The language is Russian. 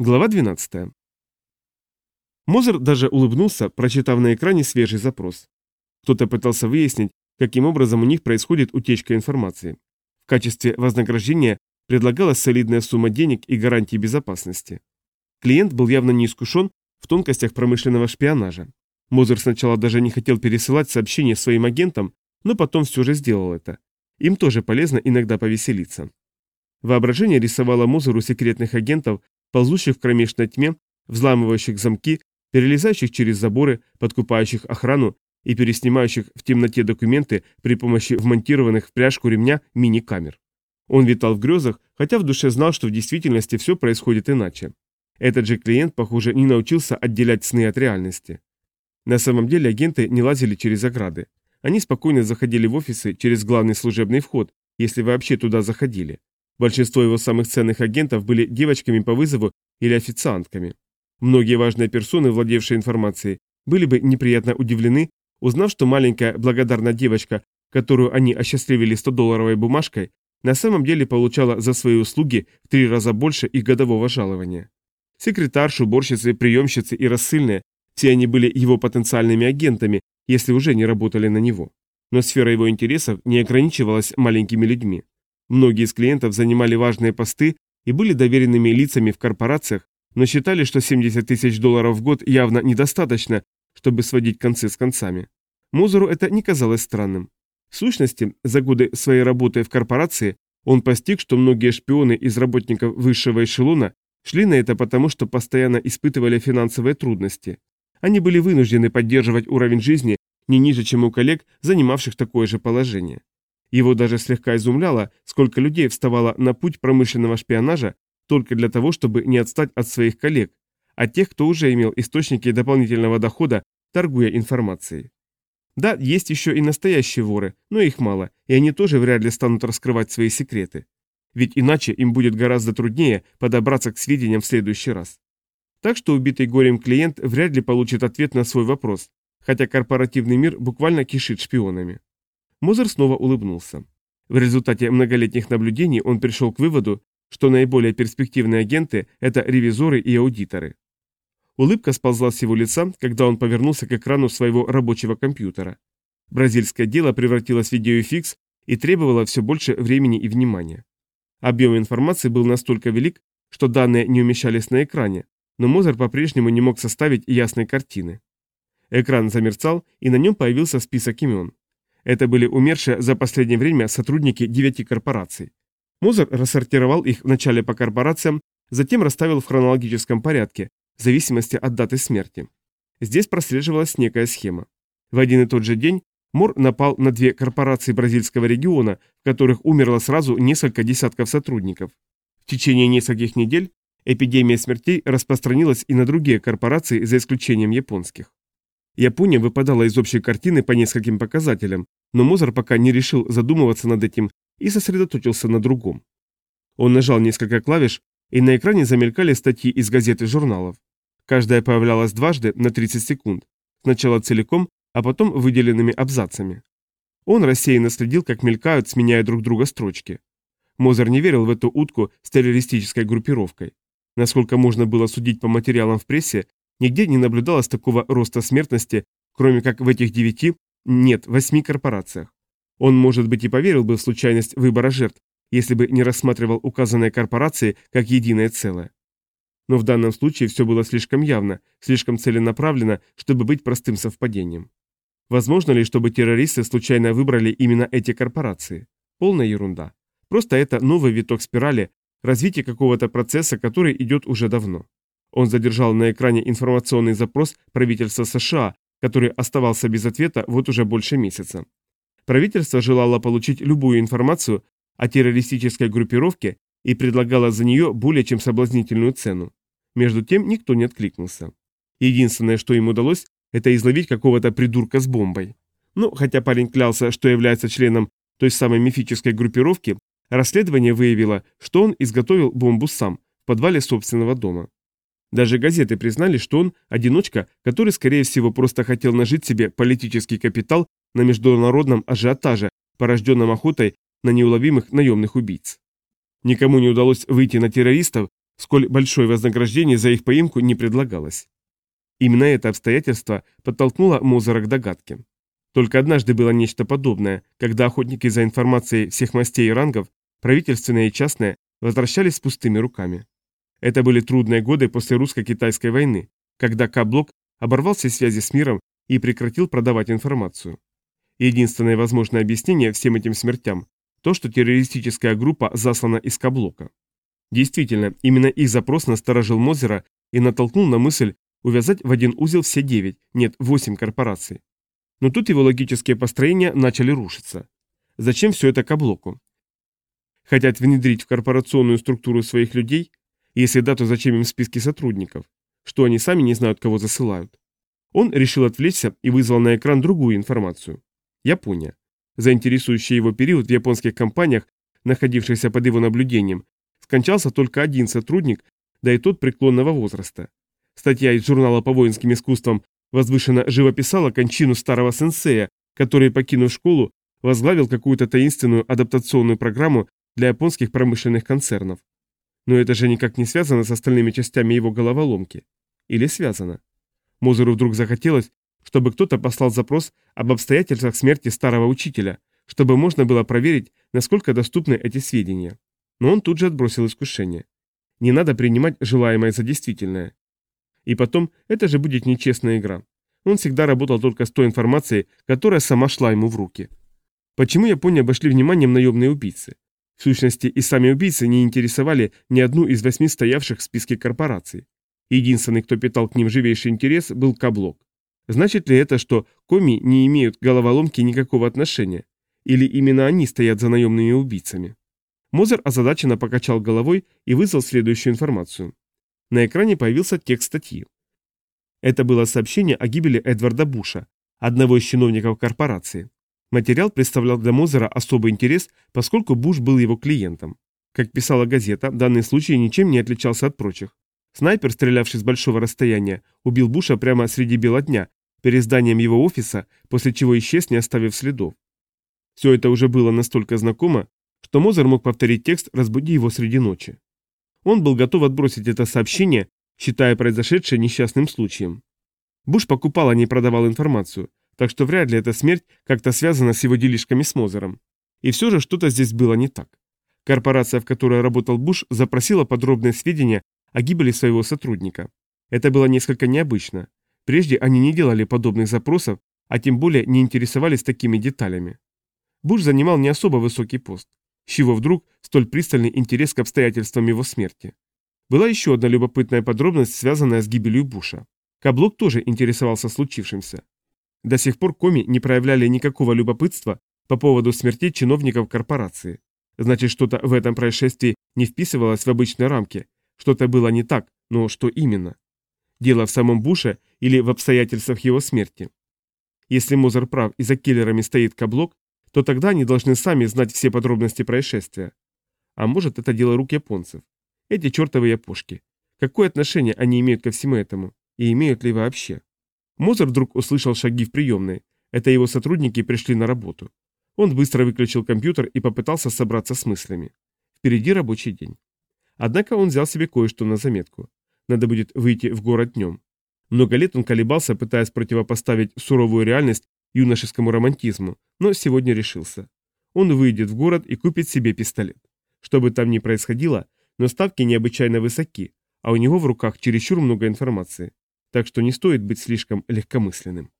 Глава 12. Мозер даже улыбнулся, прочитав на экране свежий запрос. Кто-то пытался выяснить, каким образом у них происходит утечка информации. В качестве вознаграждения предлагалась солидная сумма денег и гарантии безопасности. Клиент был явно не искушен в тонкостях промышленного шпионажа. Мозер сначала даже не хотел пересылать сообщения своим агентам, но потом все же сделал это. Им тоже полезно иногда повеселиться. Воображение рисовало Мозеру секретных агентов, ползущих в кромешной тьме, взламывающих замки, перелезающих через заборы, подкупающих охрану и переснимающих в темноте документы при помощи вмонтированных в пряжку ремня мини-камер. Он витал в грезах, хотя в душе знал, что в действительности все происходит иначе. Этот же клиент, похоже, не научился отделять сны от реальности. На самом деле агенты не лазили через ограды. Они спокойно заходили в офисы через главный служебный вход, если вообще туда заходили. Большинство его самых ценных агентов были девочками по вызову или официантками. Многие важные персоны, владевшие информацией, были бы неприятно удивлены, узнав, что маленькая благодарная девочка, которую они осчастливили 100-долларовой бумажкой, на самом деле получала за свои услуги в три раза больше их годового жалования. Секретарши, уборщицы, приемщицы и рассыльные – все они были его потенциальными агентами, если уже не работали на него. Но сфера его интересов не ограничивалась маленькими людьми. Многие из клиентов занимали важные посты и были доверенными лицами в корпорациях, но считали, что 70 тысяч долларов в год явно недостаточно, чтобы сводить концы с концами. Мозеру это не казалось странным. В сущности, за годы своей работы в корпорации он постиг, что многие шпионы из работников высшего эшелона шли на это потому, что постоянно испытывали финансовые трудности. Они были вынуждены поддерживать уровень жизни не ниже, чем у коллег, занимавших такое же положение. Его даже слегка изумляло, сколько людей вставало на путь промышленного шпионажа только для того, чтобы не отстать от своих коллег, а тех, кто уже имел источники дополнительного дохода, торгуя информацией. Да, есть еще и настоящие воры, но их мало, и они тоже вряд ли станут раскрывать свои секреты. Ведь иначе им будет гораздо труднее подобраться к сведениям в следующий раз. Так что убитый горем клиент вряд ли получит ответ на свой вопрос, хотя корпоративный мир буквально кишит шпионами. Мозер снова улыбнулся. В результате многолетних наблюдений он пришел к выводу, что наиболее перспективные агенты – это ревизоры и аудиторы. Улыбка сползла с его лица, когда он повернулся к экрану своего рабочего компьютера. Бразильское дело превратилось в видеофикс и требовало все больше времени и внимания. Объем информации был настолько велик, что данные не умещались на экране, но Мозер по-прежнему не мог составить ясной картины. Экран замерцал, и на нем появился список имен. Это были умершие за последнее время сотрудники девяти корпораций. Мозер рассортировал их вначале по корпорациям, затем расставил в хронологическом порядке, в зависимости от даты смерти. Здесь прослеживалась некая схема. В один и тот же день Мор напал на две корпорации бразильского региона, в которых умерло сразу несколько десятков сотрудников. В течение нескольких недель эпидемия смертей распространилась и на другие корпорации, за исключением японских. Япония выпадала из общей картины по нескольким показателям, но Мозер пока не решил задумываться над этим и сосредоточился на другом. Он нажал несколько клавиш, и на экране замелькали статьи из газет и журналов. Каждая появлялась дважды на 30 секунд, сначала целиком, а потом выделенными абзацами. Он рассеянно следил, как мелькают, сменяя друг друга строчки. Мозер не верил в эту утку с террористической группировкой. Насколько можно было судить по материалам в прессе, нигде не наблюдалось такого роста смертности, кроме как в этих девяти нет, восьми корпорациях. Он, может быть, и поверил бы в случайность выбора жертв, если бы не рассматривал указанные корпорации как единое целое. Но в данном случае все было слишком явно, слишком целенаправленно, чтобы быть простым совпадением. Возможно ли, чтобы террористы случайно выбрали именно эти корпорации? Полная ерунда. Просто это новый виток спирали, развитие какого-то процесса, который идет уже давно. Он задержал на экране информационный запрос правительства США, который оставался без ответа вот уже больше месяца. Правительство желало получить любую информацию о террористической группировке и предлагало за нее более чем соблазнительную цену. Между тем никто не откликнулся. Единственное, что им удалось, это изловить какого-то придурка с бомбой. Ну, хотя парень клялся, что является членом той самой мифической группировки, расследование выявило, что он изготовил бомбу сам в подвале собственного дома. Даже газеты признали, что он одиночка, который, скорее всего, просто хотел нажить себе политический капитал на международном ажиотаже, порожденном охотой на неуловимых наемных убийц. Никому не удалось выйти на террористов, сколь большое вознаграждение за их поимку не предлагалось. Именно это обстоятельство подтолкнуло Мозера к догадке. Только однажды было нечто подобное, когда охотники за информацией всех мастей и рангов, правительственные и частные, возвращались с пустыми руками. Это были трудные годы после русско-китайской войны, когда К-блок оборвал все связи с миром и прекратил продавать информацию. Единственное возможное объяснение всем этим смертям – то, что террористическая группа заслана из К-блока. Действительно, именно их запрос насторожил Мозера и натолкнул на мысль увязать в один узел все девять, нет, восемь корпораций. Но тут его логические построения начали рушиться. Зачем все это К-блоку? Хотят внедрить в корпорационную структуру своих людей? Если да, то зачем им списки сотрудников? Что они сами не знают, кого засылают? Он решил отвлечься и вызвал на экран другую информацию. Япония. За интересующий его период в японских компаниях, находившихся под его наблюдением, скончался только один сотрудник, да и тот преклонного возраста. Статья из журнала по воинским искусствам возвышенно живописала кончину старого сенсея, который, покинув школу, возглавил какую-то таинственную адаптационную программу для японских промышленных концернов. Но это же никак не связано с остальными частями его головоломки. Или связано? Мозеру вдруг захотелось, чтобы кто-то послал запрос об обстоятельствах смерти старого учителя, чтобы можно было проверить, насколько доступны эти сведения. Но он тут же отбросил искушение. Не надо принимать желаемое за действительное. И потом, это же будет нечестная игра. Он всегда работал только с той информацией, которая сама шла ему в руки. Почему Японию обошли вниманием наемные убийцы? В сущности, и сами убийцы не интересовали ни одну из восьми стоявших в списке корпораций. Единственный, кто питал к ним живейший интерес, был Каблок. Значит ли это, что коми не имеют к головоломке никакого отношения? Или именно они стоят за наемными убийцами? Мозер озадаченно покачал головой и вызвал следующую информацию. На экране появился текст статьи. Это было сообщение о гибели Эдварда Буша, одного из чиновников корпорации. Материал представлял для Мозера особый интерес, поскольку Буш был его клиентом. Как писала газета, данный случай ничем не отличался от прочих. Снайпер, стрелявший с большого расстояния, убил Буша прямо среди бела дня, перед зданием его офиса, после чего исчез, не оставив следов. Все это уже было настолько знакомо, что Мозер мог повторить текст «Разбуди его среди ночи». Он был готов отбросить это сообщение, считая произошедшее несчастным случаем. Буш покупал, а не продавал информацию, так что вряд ли эта смерть как-то связана с его делишками с Мозером. И все же что-то здесь было не так. Корпорация, в которой работал Буш, запросила подробные сведения о гибели своего сотрудника. Это было несколько необычно. Прежде они не делали подобных запросов, а тем более не интересовались такими деталями. Буш занимал не особо высокий пост. С чего вдруг столь пристальный интерес к обстоятельствам его смерти? Была еще одна любопытная подробность, связанная с гибелью Буша. Каблок тоже интересовался случившимся. До сих пор коми не проявляли никакого любопытства по поводу смерти чиновников корпорации. Значит, что-то в этом происшествии не вписывалось в обычные рамки, что-то было не так, но что именно? Дело в самом Буше или в обстоятельствах его смерти? Если Мозер прав и за киллерами стоит Каблок, то тогда они должны сами знать все подробности происшествия. А может, это дело рук японцев. Эти чертовы япошки. Какое отношение они имеют ко всему этому? И имеют ли вообще? Мозер вдруг услышал шаги в приемной. Это его сотрудники пришли на работу. Он быстро выключил компьютер и попытался собраться с мыслями. Впереди рабочий день. Однако он взял себе кое-что на заметку. Надо будет выйти в город днем. Много лет он колебался, пытаясь противопоставить суровую реальность юношескому романтизму, но сегодня решился. Он выйдет в город и купит себе пистолет. Что бы там ни происходило, но ставки необычайно высоки, а у него в руках чересчур много информации. Так что не стоит быть слишком легкомысленным.